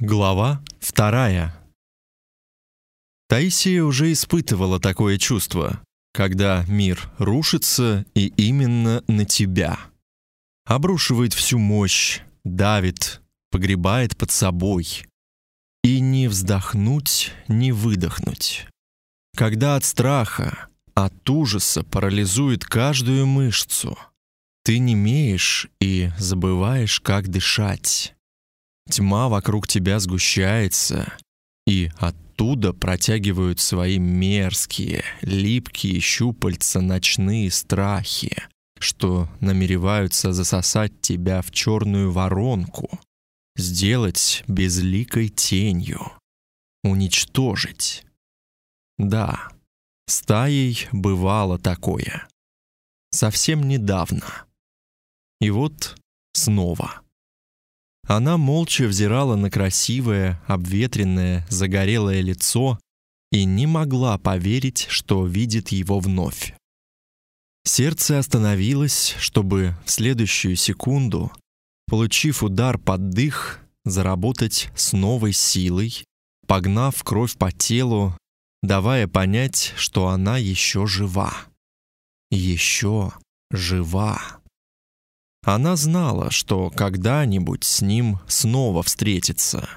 Глава вторая. Таисия уже испытывала такое чувство, когда мир рушится и именно на тебя. Обрушивает всю мощь, давит, погребает под собой. И не вздохнуть, не выдохнуть. Когда от страха, от ужаса парализует каждую мышцу, ты не немеешь и забываешь, как дышать. Тьма вокруг тебя сгущается, и оттуда протягивают свои мерзкие, липкие щупальца ночные страхи, что намереваются засосать тебя в черную воронку, сделать безликой тенью, уничтожить. Да, стаей бывало такое. Совсем недавно. И вот снова. Она молча взирала на красивое, обветренное, загорелое лицо и не могла поверить, что видит его вновь. Сердце остановилось, чтобы в следующую секунду, получив удар под дых, заработать с новой силой, погнав кровь по телу, давая понять, что она еще жива. Еще жива. Она знала, что когда-нибудь с ним снова встретится.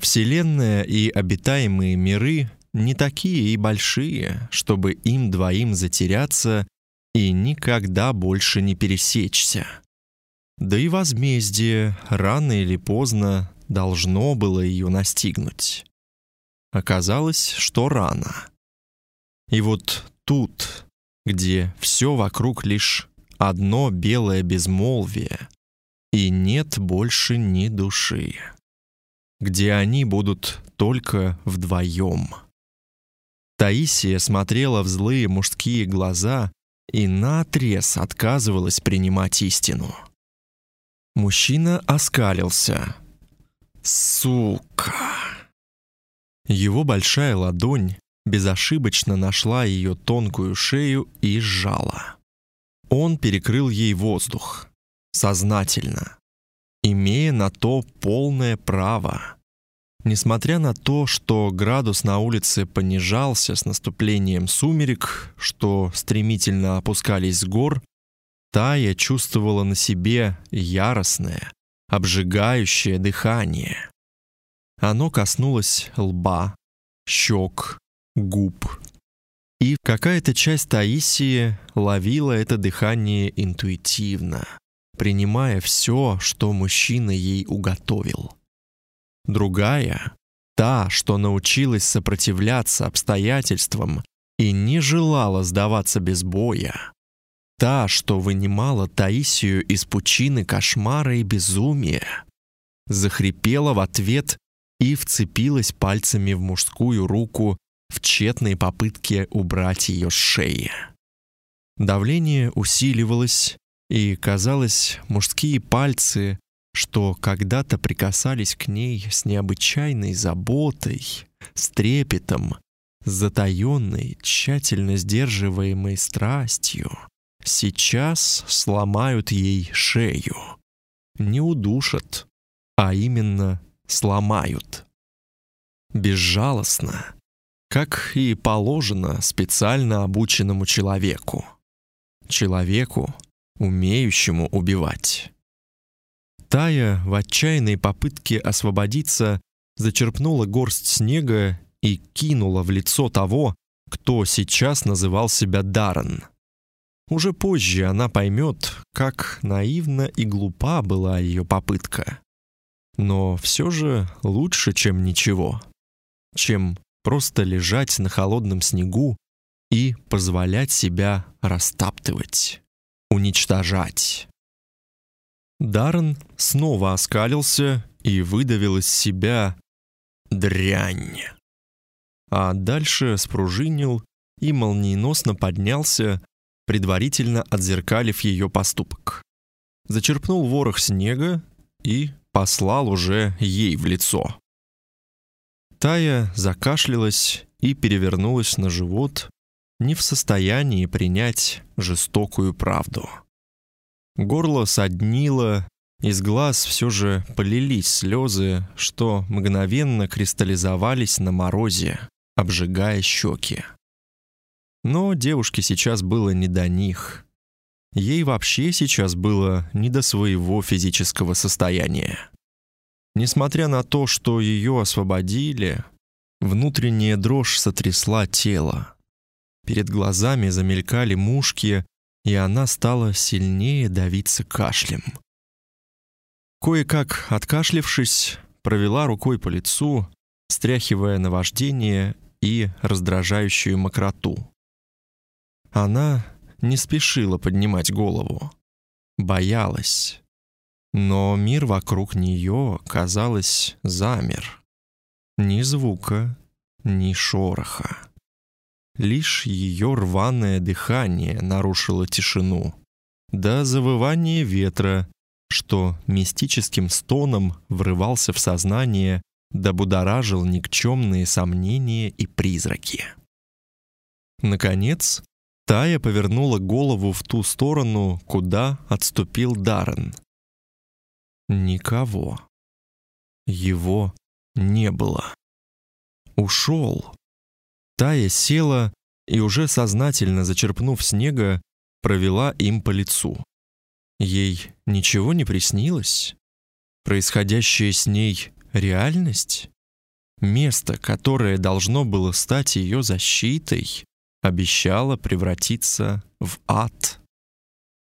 Вселенная и обитаемые миры не такие и большие, чтобы им двоим затеряться и никогда больше не пересечься. Да и возмездие рано или поздно должно было ее настигнуть. Оказалось, что рано. И вот тут, где все вокруг лишь одно белое безмолвие, и нет больше ни души, где они будут только вдвоем. Таисия смотрела в злые мужские глаза и наотрез отказывалась принимать истину. Мужчина оскалился. «Сука!» Его большая ладонь безошибочно нашла ее тонкую шею и сжала. Он перекрыл ей воздух. Сознательно. Имея на то полное право. Несмотря на то, что градус на улице понижался с наступлением сумерек, что стремительно опускались с гор, Тая чувствовала на себе яростное, обжигающее дыхание. Оно коснулось лба, щек, губ, и какая-то часть Таисии ловила это дыхание интуитивно, принимая все, что мужчина ей уготовил. Другая, та, что научилась сопротивляться обстоятельствам и не желала сдаваться без боя, та, что вынимала Таисию из пучины кошмара и безумия, захрипела в ответ и вцепилась пальцами в мужскую руку в тщетной попытке убрать ее с шеи. Давление усиливалось, и, казалось, мужские пальцы, что когда-то прикасались к ней с необычайной заботой, с трепетом, с затаенной, тщательно сдерживаемой страстью, сейчас сломают ей шею. Не удушат, а именно сломают. Безжалостно, как и положено специально обученному человеку. Человеку, умеющему убивать. Тая в отчаянной попытке освободиться зачерпнула горсть снега и кинула в лицо того, кто сейчас называл себя Даррен. Уже позже она поймет, как наивна и глупа была ее попытка. Но все же лучше, чем ничего. Чем просто лежать на холодном снегу и позволять себя растаптывать, уничтожать. Даррен снова оскалился и выдавил из себя дрянь. А дальше спружинил и молниеносно поднялся, предварительно отзеркалив ее поступок. Зачерпнул ворох снега и послал уже ей в лицо. Тая закашлялась и перевернулась на живот, не в состоянии принять жестокую правду. Горло соднило, из глаз все же полились слезы, что мгновенно кристаллизовались на морозе, обжигая щеки. Но девушке сейчас было не до них. Ей вообще сейчас было не до своего физического состояния. Несмотря на то, что ее освободили, внутренняя дрожь сотрясла тело. Перед глазами замелькали мушки, и она стала сильнее давиться кашлем. Кое-как откашлившись, провела рукой по лицу, стряхивая наваждение и раздражающую мокроту. Она не спешила поднимать голову, боялась. Но мир вокруг нее, казалось, замер. Ни звука, ни шороха. Лишь ее рваное дыхание нарушило тишину, да завывание ветра, что мистическим стоном врывался в сознание, да будоражил никчемные сомнения и призраки. Наконец, Тая повернула голову в ту сторону, куда отступил Даррен. Никого. Его не было. Ушел. Тая села и уже сознательно зачерпнув снега, провела им по лицу. Ей ничего не приснилось? Происходящее с ней реальность? Место, которое должно было стать ее защитой, обещало превратиться в ад.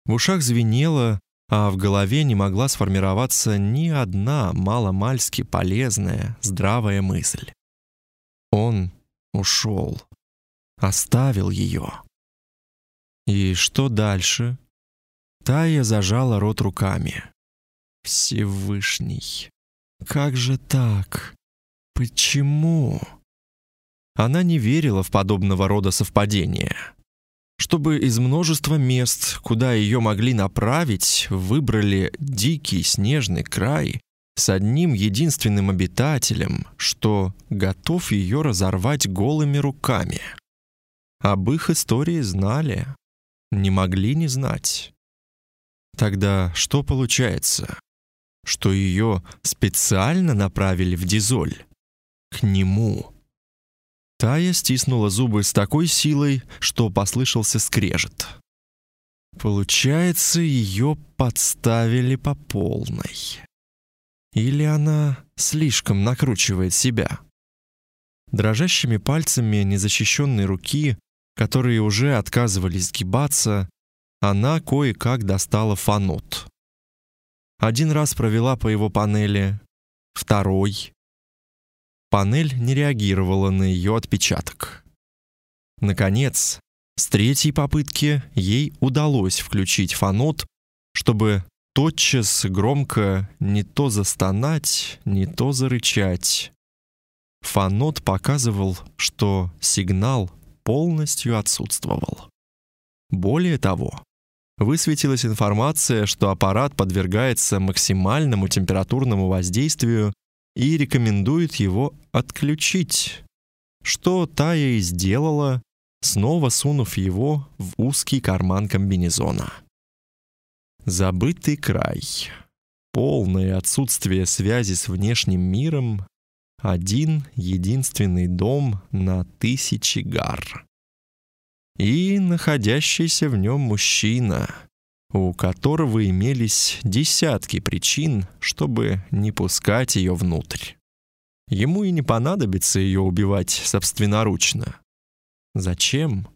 В ушах звенело, а в голове не могла сформироваться ни одна маломальски полезная, здравая мысль. Он ушел, оставил ее. И что дальше? Тая зажала рот руками. Всевышний, как же так? Почему? Она не верила в подобного рода совпадения. Чтобы из множества мест, куда ее могли направить, выбрали дикий снежный край с одним единственным обитателем, что готов ее разорвать голыми руками. Об их истории знали, не могли не знать. Тогда что получается? Что ее специально направили в Дизоль? К нему. Тая стиснула зубы с такой силой, что послышался скрежет. Получается, ее подставили по полной. Или она слишком накручивает себя? Дрожащими пальцами незащищенной руки, которые уже отказывались сгибаться, она кое-как достала фанот. Один раз провела по его панели, второй. Панель не реагировала на ее отпечаток. Наконец, с третьей попытки ей удалось включить фанот, чтобы тотчас громко не то застонать, не то зарычать. Фанот показывал, что сигнал полностью отсутствовал. Более того, высветилась информация, что аппарат подвергается максимальному температурному воздействию и рекомендует его отключить, что Тая и сделала, снова сунув его в узкий карман комбинезона. Забытый край. Полное отсутствие связи с внешним миром, один единственный дом на тысячи гар и находящийся в нем мужчина, у которого имелись десятки причин, чтобы не пускать ее внутрь. Ему и не понадобится ее убивать собственноручно. Зачем?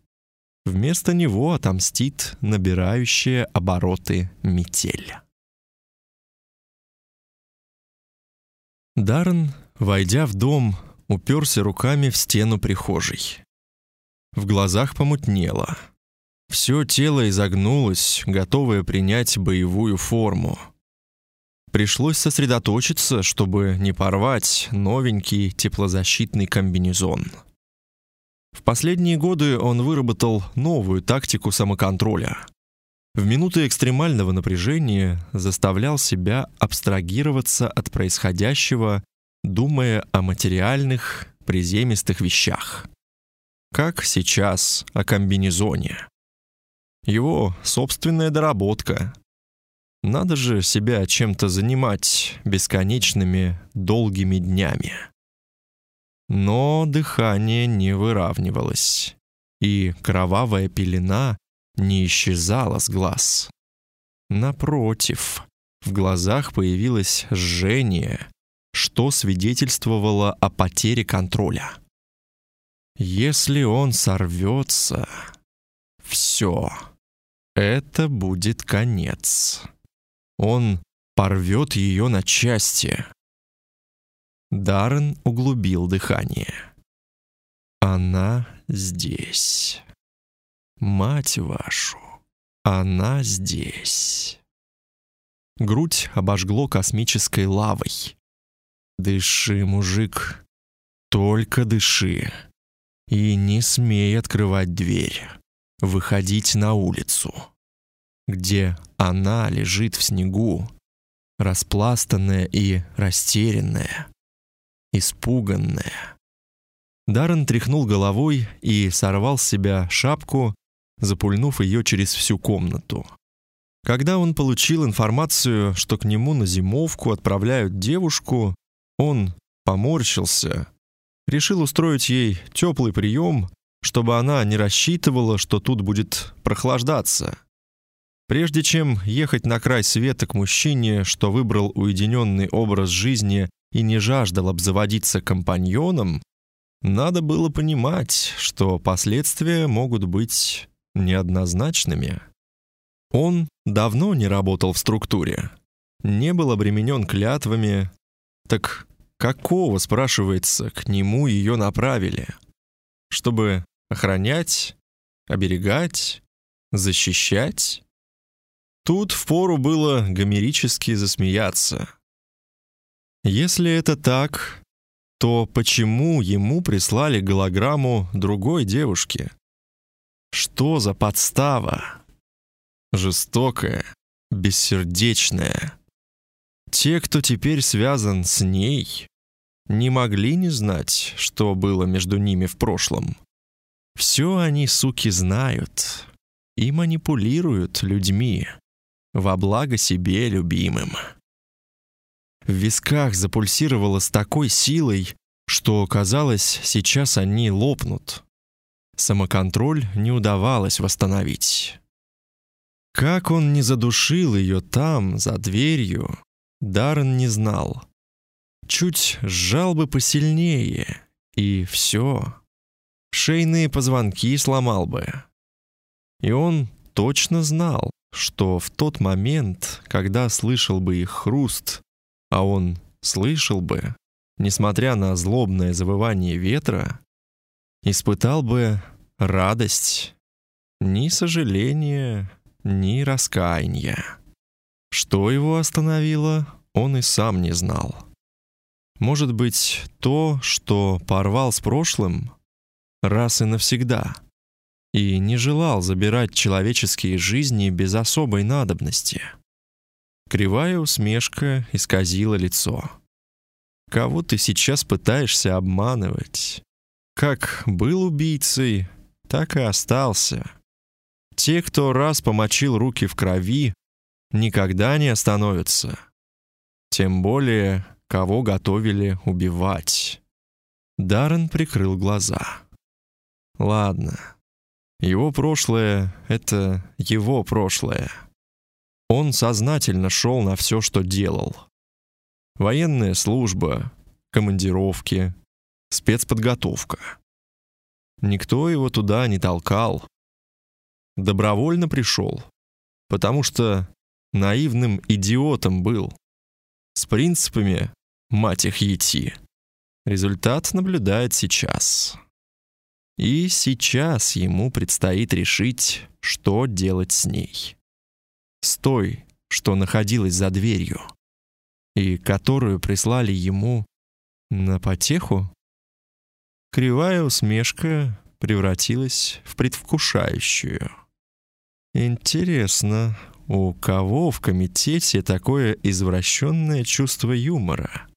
Вместо него отомстит набирающая обороты метель. Даррен, войдя в дом, уперся руками в стену прихожей. В глазах помутнело. Все тело изогнулось, готовое принять боевую форму. Пришлось сосредоточиться, чтобы не порвать новенький теплозащитный комбинезон. В последние годы он выработал новую тактику самоконтроля. В минуты экстремального напряжения заставлял себя абстрагироваться от происходящего, думая о материальных, приземистых вещах как сейчас о комбинезоне. Его собственная доработка. Надо же себя чем-то занимать бесконечными долгими днями. Но дыхание не выравнивалось, и кровавая пелена не исчезала с глаз. Напротив, в глазах появилось жжение, что свидетельствовало о потере контроля. Если он сорвется, все, это будет конец. Он порвет ее на части. Даррен углубил дыхание. Она здесь. Мать вашу, она здесь. Грудь обожгло космической лавой. Дыши, мужик, только дыши. И не смей открывать дверь, выходить на улицу где она лежит в снегу, распластанная и растерянная, испуганная. Даррен тряхнул головой и сорвал с себя шапку, запульнув ее через всю комнату. Когда он получил информацию, что к нему на зимовку отправляют девушку, он поморщился, решил устроить ей теплый прием, чтобы она не рассчитывала, что тут будет прохлаждаться. Прежде чем ехать на край света к мужчине, что выбрал уединенный образ жизни и не жаждал обзаводиться компаньоном, надо было понимать, что последствия могут быть неоднозначными. Он давно не работал в структуре, не был обременен клятвами. Так какого, спрашивается, к нему ее направили? Чтобы охранять, оберегать, защищать? Тут впору было гомерически засмеяться. Если это так, то почему ему прислали голограмму другой девушки? Что за подстава? Жестокая, бессердечная. Те, кто теперь связан с ней, не могли не знать, что было между ними в прошлом. Все они, суки, знают и манипулируют людьми во благо себе любимым. В висках запульсировало с такой силой, что казалось, сейчас они лопнут. Самоконтроль не удавалось восстановить. Как он не задушил ее там, за дверью, Даррен не знал. Чуть сжал бы посильнее, и все. Шейные позвонки сломал бы. И он точно знал, что в тот момент, когда слышал бы их хруст, а он слышал бы, несмотря на злобное завывание ветра, испытал бы радость, ни сожаления, ни раскаяния. Что его остановило, он и сам не знал. Может быть, то, что порвал с прошлым раз и навсегда — и не желал забирать человеческие жизни без особой надобности. Кривая усмешка исказила лицо. Кого ты сейчас пытаешься обманывать? Как был убийцей, так и остался. Те, кто раз помочил руки в крови, никогда не остановятся. Тем более, кого готовили убивать. Даррен прикрыл глаза. Ладно, его прошлое — это его прошлое. Он сознательно шел на все, что делал. Военная служба, командировки, спецподготовка. Никто его туда не толкал. Добровольно пришел, потому что наивным идиотом был. С принципами, мать их ети. Результат наблюдает сейчас. И сейчас ему предстоит решить, что делать с ней. С той, что находилась за дверью, и которую прислали ему на потеху. Кривая усмешка превратилась в предвкушающую. Интересно, у кого в комитете такое извращенное чувство юмора?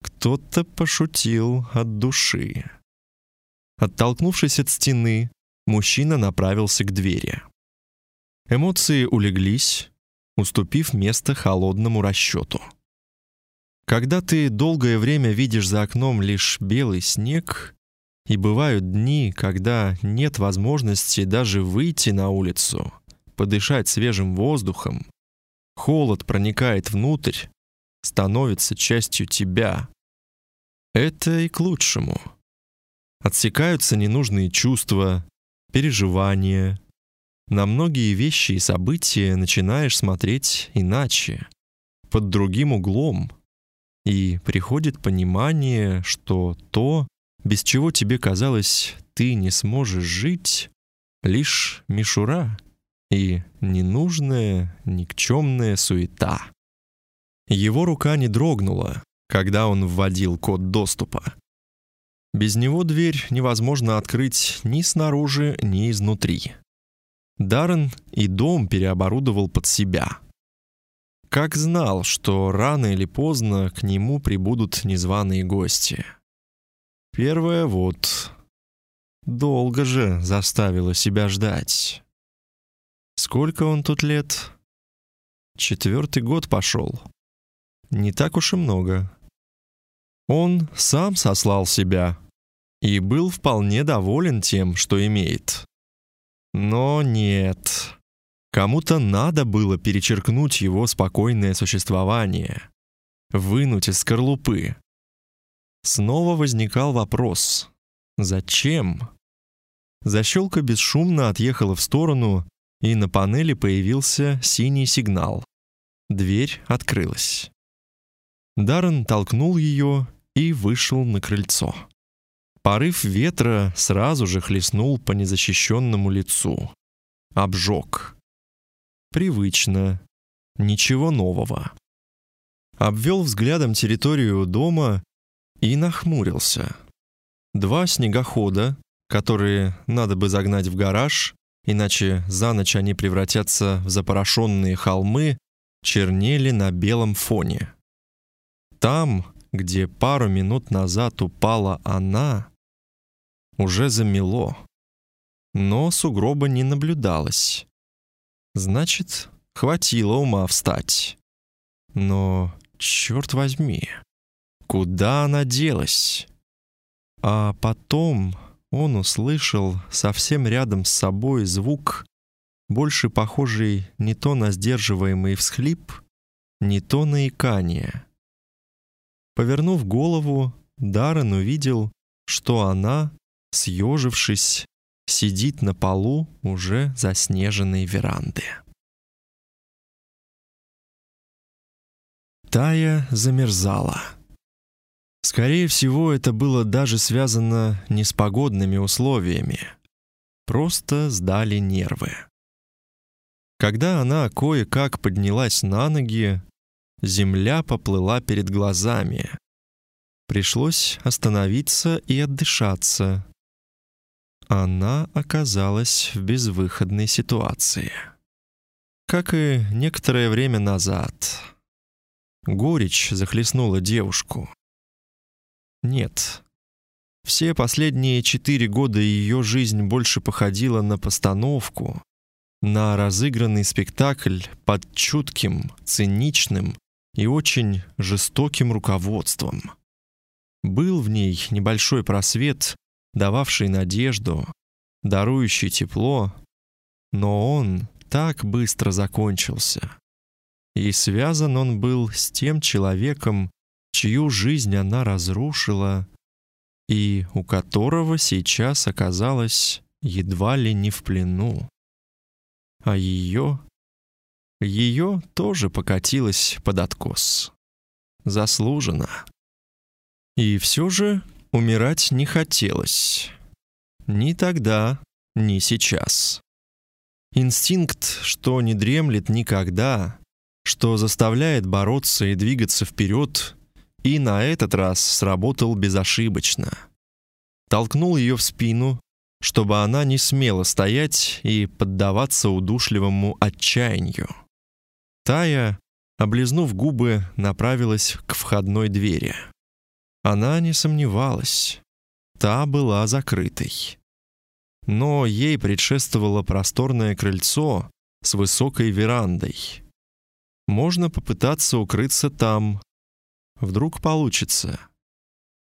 Кто-то пошутил от души. Оттолкнувшись от стены, мужчина направился к двери. Эмоции улеглись, уступив место холодному расчету. Когда ты долгое время видишь за окном лишь белый снег, и бывают дни, когда нет возможности даже выйти на улицу, подышать свежим воздухом, холод проникает внутрь, становится частью тебя. Это и к лучшему. Отсекаются ненужные чувства, переживания. На многие вещи и события начинаешь смотреть иначе, под другим углом. И приходит понимание, что то, без чего тебе казалось, ты не сможешь жить, лишь мишура и ненужная, никчемная суета. Его рука не дрогнула, когда он вводил код доступа. Без него дверь невозможно открыть ни снаружи, ни изнутри. Даррен и дом переоборудовал под себя. Как знал, что рано или поздно к нему прибудут незваные гости. Первое вот долго же заставило себя ждать. Сколько он тут лет? Четвертый год пошел. Не так уж и много. Он сам сослал себя и был вполне доволен тем, что имеет. Но нет. Кому-то надо было перечеркнуть его спокойное существование, вынуть из скорлупы. Снова возникал вопрос: зачем? Защелка бесшумно отъехала в сторону, и на панели появился синий сигнал. Дверь открылась. Даррен толкнул ее и вышел на крыльцо. Порыв ветра сразу же хлестнул по незащищенному лицу. Обжег. Привычно. Ничего нового. Обвел взглядом территорию дома и нахмурился. Два снегохода, которые надо бы загнать в гараж, иначе за ночь они превратятся в запорошенные холмы, чернели на белом фоне. Там, где пару минут назад упала она, уже замело, но сугроба не наблюдалось. Значит, хватило ума встать. Но, черт возьми, куда она делась? А потом он услышал совсем рядом с собой звук, больше похожий не то на сдерживаемый всхлип, не то на икание. Повернув голову, Даррен увидел, что она, съежившись, сидит на полу уже заснеженной веранды. Тая замерзала. Скорее всего, это было даже связано не с погодными условиями. Просто сдали нервы. Когда она кое-как поднялась на ноги, земля поплыла перед глазами. Пришлось остановиться и отдышаться. Она оказалась в безвыходной ситуации. Как и некоторое время назад. Горечь захлестнула девушку. Нет. Все последние четыре года ее жизнь больше походила на постановку, на разыгранный спектакль под чутким, циничным и очень жестоким руководством. Был в ней небольшой просвет, дававший надежду, дарующий тепло, но он так быстро закончился. И связан он был с тем человеком, чью жизнь она разрушила и у которого сейчас оказалась едва ли не в плену. А ее, ее тоже покатилась под откос. Заслуженно. И все же умирать не хотелось. Ни тогда, ни сейчас. Инстинкт, что не дремлет никогда, что заставляет бороться и двигаться вперед, и на этот раз сработал безошибочно. Толкнул ее в спину, чтобы она не смела стоять и поддаваться удушливому отчаянию. Тая, облизнув губы, направилась к входной двери. Она не сомневалась. Та была закрытой. Но ей предшествовало просторное крыльцо с высокой верандой. можно попытаться укрыться там. Вдруг получится.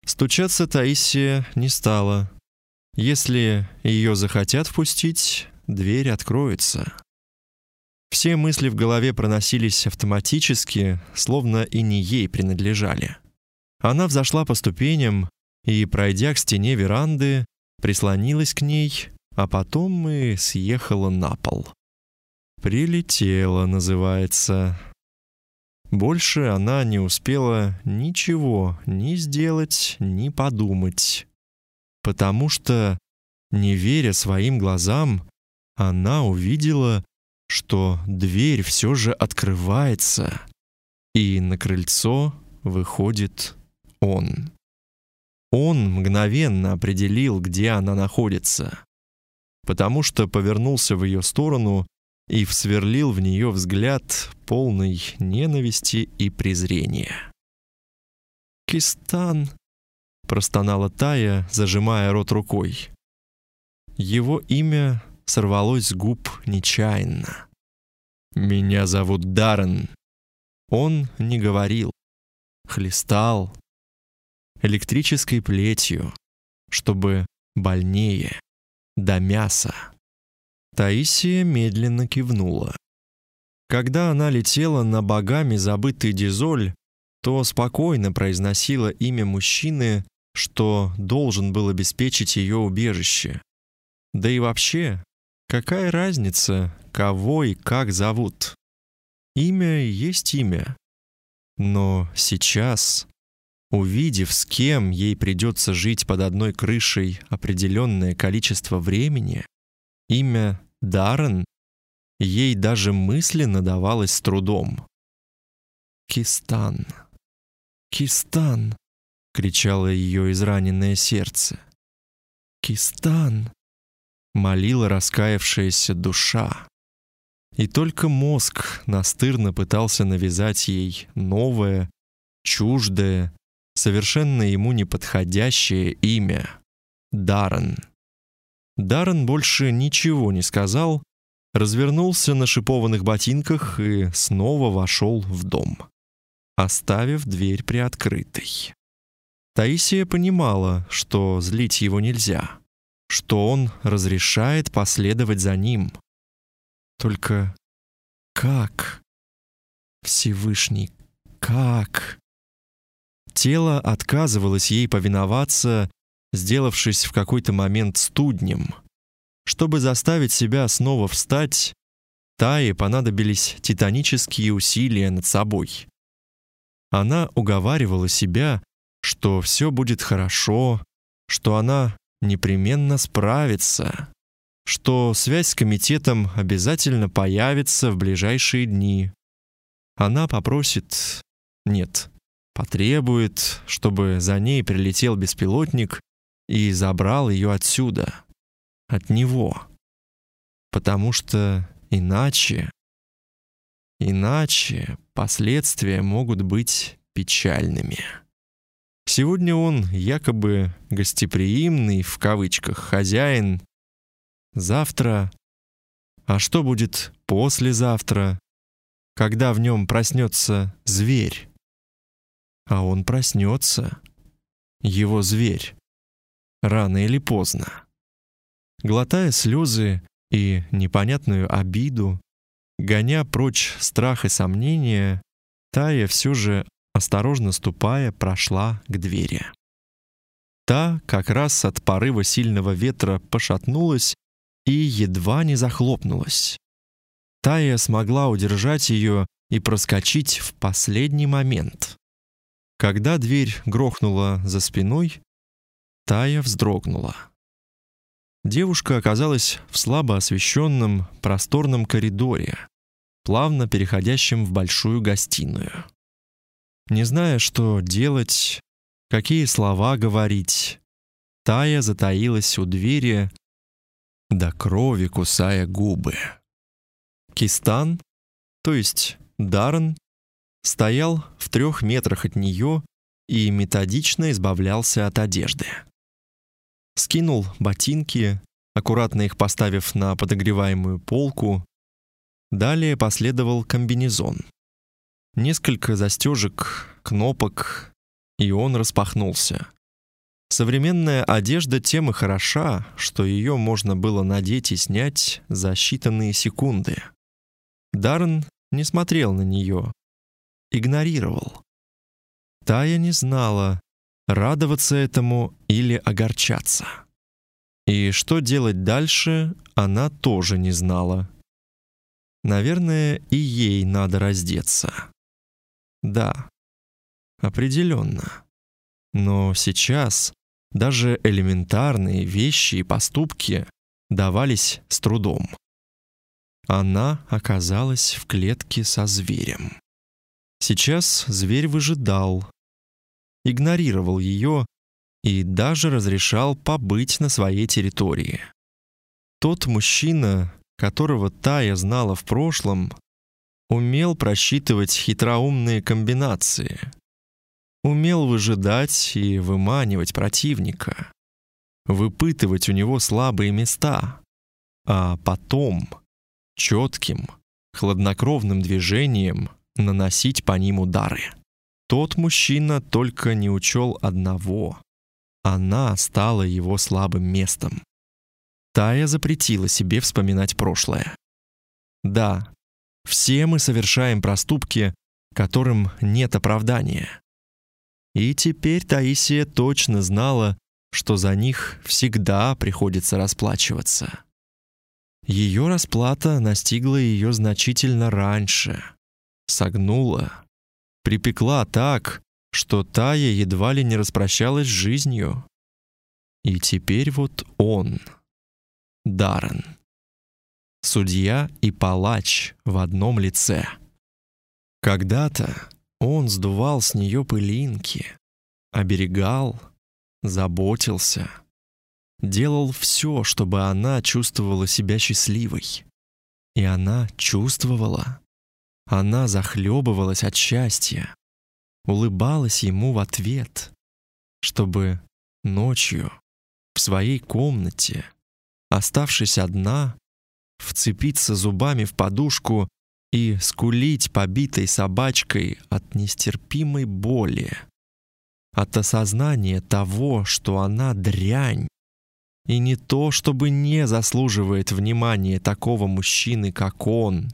Стучаться Таисия не стала. Если ее захотят впустить, дверь откроется. Все мысли в голове проносились автоматически, словно и не ей принадлежали. Она взошла по ступеням и, пройдя к стене веранды, прислонилась к ней, а потом и съехала на пол. «Прилетела» называется. Больше она не успела ничего ни сделать, ни подумать. Потому что, не веря своим глазам, она увидела, что дверь все же открывается, и на крыльцо выходит он. Он мгновенно определил, где она находится, потому что повернулся в ее сторону и всверлил в нее взгляд полный ненависти и презрения. «Кистан!» — простонала Тая, зажимая рот рукой. Его имя сорвалось с губ нечаянно. «Меня зовут Даррен». Он не говорил, хлестал электрической плетью, чтобы больнее, до мяса. Таисия медленно кивнула. Когда она летела на богами забытый дизоль, то спокойно произносила имя мужчины, что должен был обеспечить ее убежище. Да и вообще, какая разница, кого и как зовут? Имя есть имя. Но сейчас, увидев, с кем ей придется жить под одной крышей определенное количество времени, Имя Даррен ей даже мысленно давалось с трудом. «Кистан! Кистан!» — кричало ее израненное сердце. «Кистан!» — молила раскаявшаяся душа. И только мозг настырно пытался навязать ей новое, чуждое, совершенно ему неподходящее имя — Даррен. Даррен больше ничего не сказал, развернулся на шипованных ботинках и снова вошел в дом, оставив дверь приоткрытой. Таисия понимала, что злить его нельзя, что он разрешает последовать за ним. Только как? Всевышний, как? Тело отказывалось ей повиноваться сделавшись в какой-то момент студнем. Чтобы заставить себя снова встать, Тае понадобились титанические усилия над собой. Она уговаривала себя, что все будет хорошо, что она непременно справится, что связь с комитетом обязательно появится в ближайшие дни. Она попросит, нет, потребует, чтобы за ней прилетел беспилотник и забрал ее отсюда, от него. Потому что иначе, иначе последствия могут быть печальными. Сегодня он якобы гостеприимный в кавычках хозяин. Завтра, а что будет послезавтра, когда в нем проснется зверь? А он проснется, его зверь рано или поздно. Глотая слезы и непонятную обиду, гоня прочь страх и сомнения, Тая все же, осторожно ступая, прошла к двери. Та как раз от порыва сильного ветра пошатнулась и едва не захлопнулась. Тая смогла удержать ее и проскочить в последний момент. Когда дверь грохнула за спиной, Тая вздрогнула. Девушка оказалась в слабо освещенном просторном коридоре, плавно переходящем в большую гостиную. Не зная, что делать, какие слова говорить, Тая затаилась у двери, до крови кусая губы. Кистан, то есть Даррен, стоял в трех метрах от нее и методично избавлялся от одежды скинул ботинки, аккуратно их поставив на подогреваемую полку. Далее последовал комбинезон. Несколько застежек, кнопок, и он распахнулся. Современная одежда тем и хороша, что ее можно было надеть и снять за считанные секунды. Даррен не смотрел на нее, игнорировал. Тая не знала, радоваться этому или огорчаться. И что делать дальше, она тоже не знала. Наверное, и ей надо раздеться. Да, определенно. Но сейчас даже элементарные вещи и поступки давались с трудом. Она оказалась в клетке со зверем. Сейчас зверь выжидал, игнорировал ее и даже разрешал побыть на своей территории. Тот мужчина, которого Тая знала в прошлом, умел просчитывать хитроумные комбинации, умел выжидать и выманивать противника, выпытывать у него слабые места, а потом четким, хладнокровным движением наносить по ним удары. Тот мужчина только не учел одного. Она стала его слабым местом. Тая запретила себе вспоминать прошлое. Да, все мы совершаем проступки, которым нет оправдания. И теперь Таисия точно знала, что за них всегда приходится расплачиваться. Ее расплата настигла ее значительно раньше, согнула, припекла так, что Тая едва ли не распрощалась с жизнью. И теперь вот он, Даррен, судья и палач в одном лице. Когда-то он сдувал с нее пылинки, оберегал, заботился, делал все, чтобы она чувствовала себя счастливой. И она чувствовала. Она захлебывалась от счастья, улыбалась ему в ответ, чтобы ночью в своей комнате, оставшись одна, вцепиться зубами в подушку и скулить побитой собачкой от нестерпимой боли, от осознания того, что она дрянь, и не то, чтобы не заслуживает внимания такого мужчины, как он.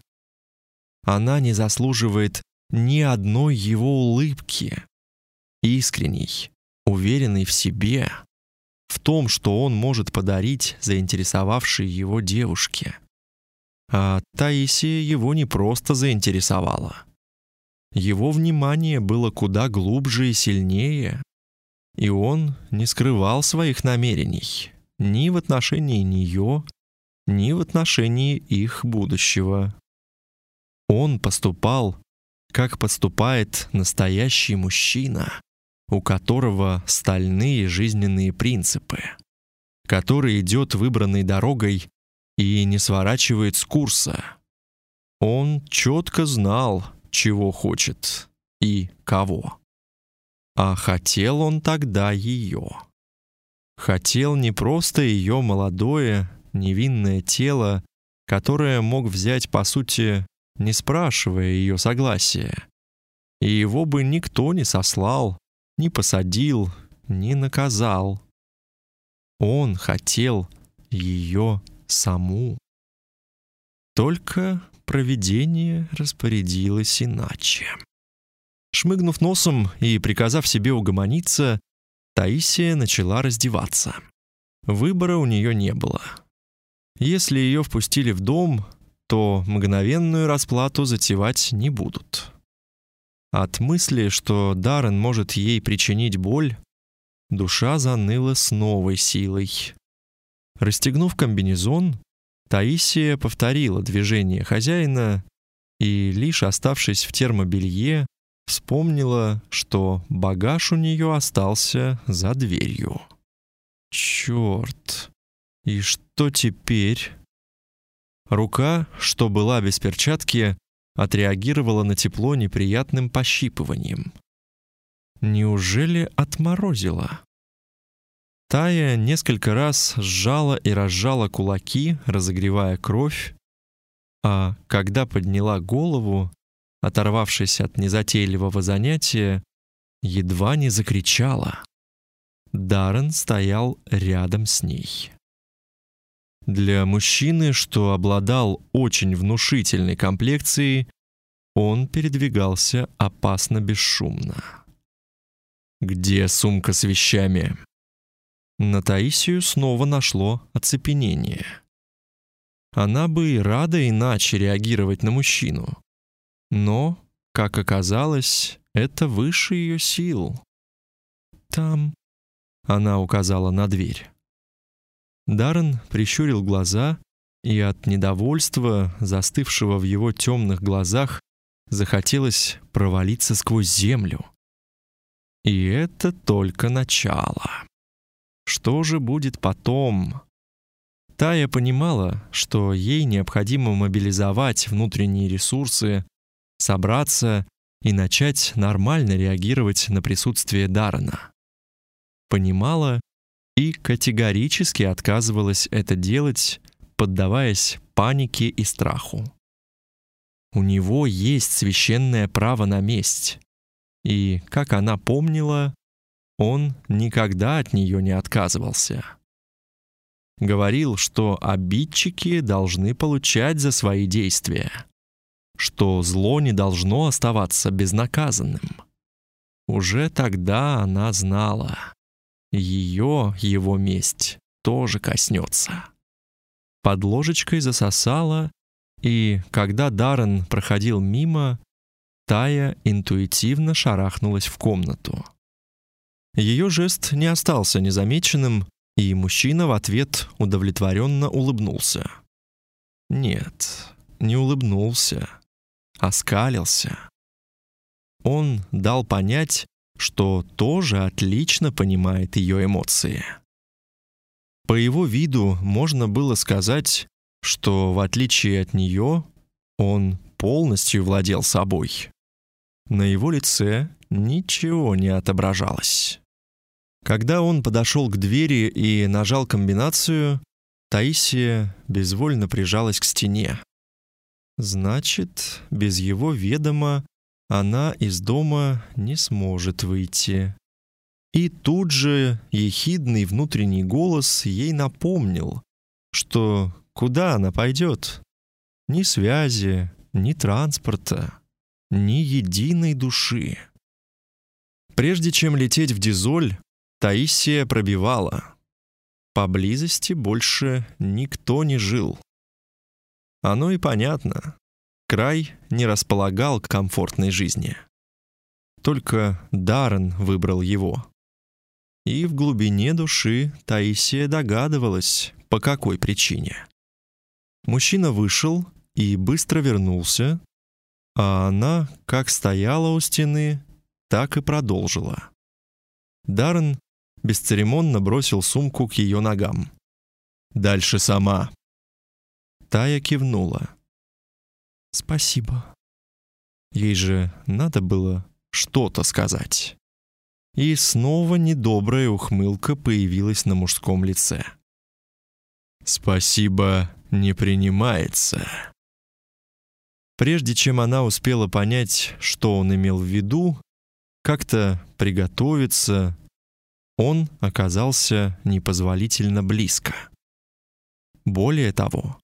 Она не заслуживает ни одной его улыбки, искренней, уверенной в себе, в том, что он может подарить заинтересовавшей его девушке. А Таисия его не просто заинтересовала. Его внимание было куда глубже и сильнее, и он не скрывал своих намерений ни в отношении нее, ни в отношении их будущего. Он поступал, как поступает настоящий мужчина, у которого стальные жизненные принципы, который идет выбранной дорогой и не сворачивает с курса. Он четко знал, чего хочет и кого. А хотел он тогда ее. Хотел не просто ее молодое, невинное тело, которое мог взять по сути, не спрашивая ее согласия. И его бы никто не сослал, не посадил, не наказал. Он хотел ее саму. Только провидение распорядилось иначе. Шмыгнув носом и приказав себе угомониться, Таисия начала раздеваться. Выбора у нее не было. Если ее впустили в дом, то мгновенную расплату затевать не будут. От мысли, что Даррен может ей причинить боль, душа заныла с новой силой. Расстегнув комбинезон, Таисия повторила движение хозяина и, лишь оставшись в термобелье, вспомнила, что багаж у нее остался за дверью. Черт! И что теперь? Рука, что была без перчатки, отреагировала на тепло неприятным пощипыванием. Неужели отморозила? Тая несколько раз сжала и разжала кулаки, разогревая кровь, а когда подняла голову, оторвавшись от незатейливого занятия, едва не закричала. Даррен стоял рядом с ней. Для мужчины, что обладал очень внушительной комплекцией, он передвигался опасно бесшумно. «Где сумка с вещами?» На Таисию снова нашло оцепенение. Она бы и рада иначе реагировать на мужчину. Но, как оказалось, это выше ее сил. «Там...» — она указала на дверь. Даррен прищурил глаза, и от недовольства, застывшего в его темных глазах, захотелось провалиться сквозь землю. И это только начало. Что же будет потом? Тая понимала, что ей необходимо мобилизовать внутренние ресурсы, собраться и начать нормально реагировать на присутствие Дарана. Понимала и категорически отказывалась это делать, поддаваясь панике и страху. У него есть священное право на месть. И, как она помнила, он никогда от нее не отказывался. Говорил, что обидчики должны получать за свои действия, что зло не должно оставаться безнаказанным. Уже тогда она знала, ее его месть тоже коснется. Под ложечкой засосала, и когда Даррен проходил мимо, Тая интуитивно шарахнулась в комнату. Ее жест не остался незамеченным, и мужчина в ответ удовлетворенно улыбнулся. Нет, не улыбнулся, а скалился. Он дал понять, что тоже отлично понимает ее эмоции. По его виду можно было сказать, что в отличие от нее он полностью владел собой. На его лице ничего не отображалось. Когда он подошел к двери и нажал комбинацию, Таисия безвольно прижалась к стене. Значит, без его ведома она из дома не сможет выйти. И тут же ехидный внутренний голос ей напомнил, что куда она пойдет? Ни связи, ни транспорта, ни единой души. Прежде чем лететь в Дизоль, Таисия пробивала. Поблизости больше никто не жил. Оно и понятно. Край не располагал к комфортной жизни. Только Даррен выбрал его. И в глубине души Таисия догадывалась, по какой причине. Мужчина вышел и быстро вернулся, а она как стояла у стены, так и продолжила. Даррен бесцеремонно бросил сумку к ее ногам. «Дальше сама». Тая кивнула. «Спасибо». Ей же надо было что-то сказать. И снова недобрая ухмылка появилась на мужском лице. «Спасибо не принимается». Прежде чем она успела понять, что он имел в виду, как-то приготовиться, он оказался непозволительно близко. Более того,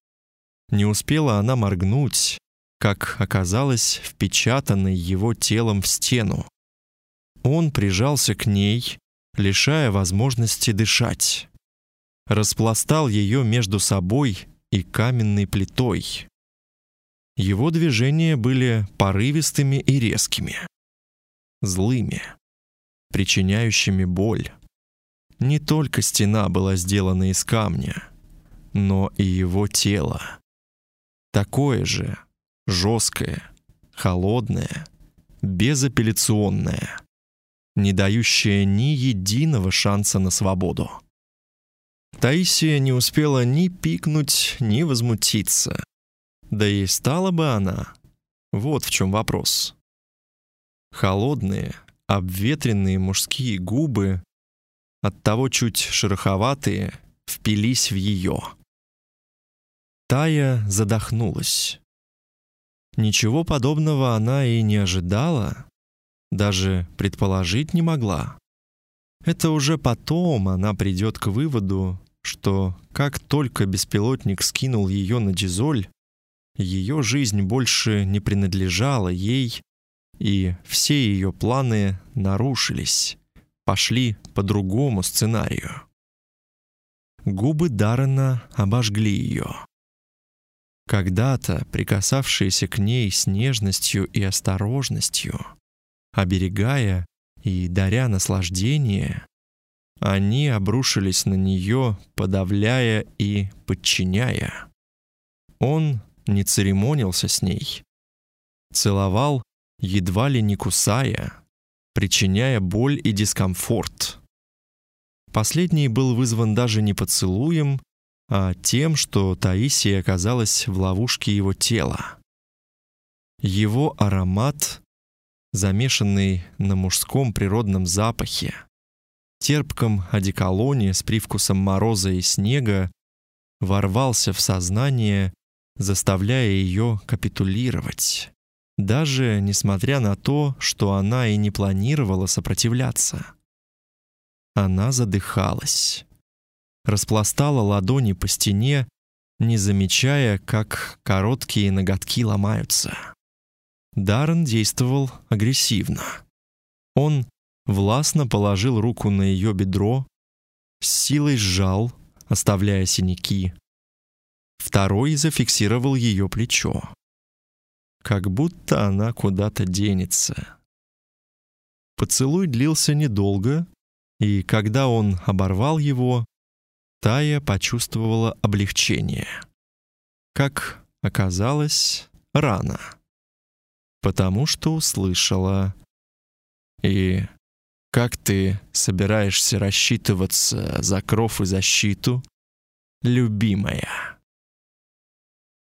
не успела она моргнуть, как оказалась впечатанной его телом в стену. Он прижался к ней, лишая возможности дышать. Распластал ее между собой и каменной плитой. Его движения были порывистыми и резкими, злыми, причиняющими боль. Не только стена была сделана из камня, но и его тело. Такое же, жесткое, холодное, безапелляционное, не дающее ни единого шанса на свободу. Таисия не успела ни пикнуть, ни возмутиться. Да и стала бы она. Вот в чем вопрос. Холодные, обветренные мужские губы оттого чуть шероховатые, впились в ее. Тая задохнулась. Ничего подобного она и не ожидала, даже предположить не могла. Это уже потом она придет к выводу, что как только беспилотник скинул ее на Дизоль, ее жизнь больше не принадлежала ей, и все ее планы нарушились, пошли по другому сценарию. Губы Даррена обожгли ее. Когда-то прикасавшиеся к ней с нежностью и осторожностью, оберегая и даря наслаждение, они обрушились на нее, подавляя и подчиняя. Он не церемонился с ней, целовал, едва ли не кусая, причиняя боль и дискомфорт. Последний был вызван даже не поцелуем, а тем, что Таисия оказалась в ловушке его тела. Его аромат, замешанный на мужском природном запахе, терпком одеколоне с привкусом мороза и снега, ворвался в сознание, заставляя ее капитулировать, даже несмотря на то, что она и не планировала сопротивляться. Она задыхалась распластала ладони по стене, не замечая, как короткие ноготки ломаются. Даррен действовал агрессивно. Он властно положил руку на ее бедро, с силой сжал, оставляя синяки. Второй зафиксировал ее плечо. Как будто она куда-то денется. Поцелуй длился недолго, и когда он оборвал его, Тая почувствовала облегчение. Как оказалось, рано. Потому что услышала. И как ты собираешься рассчитываться за кров и защиту, любимая?